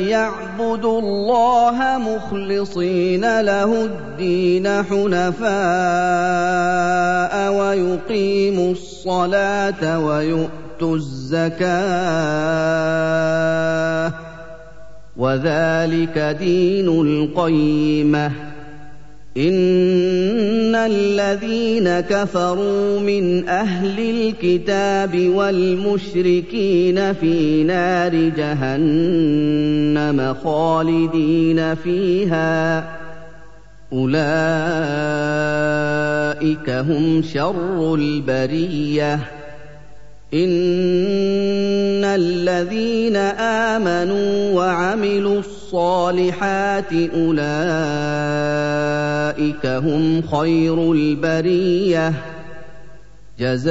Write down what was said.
الا ليعبدوا الله مخلصين له الدين حنفاء ويقيموا الصلاة ويؤتوا الزكاة. وذلك دين القيمة. ان الذين كفروا من أهل الكتاب والمشركين في نار جهنم خالدين فيها اولئك هم شر البريه ان الذين آمنوا وعملوا الصالحات أولئك هم خير البرية. جزاؤهم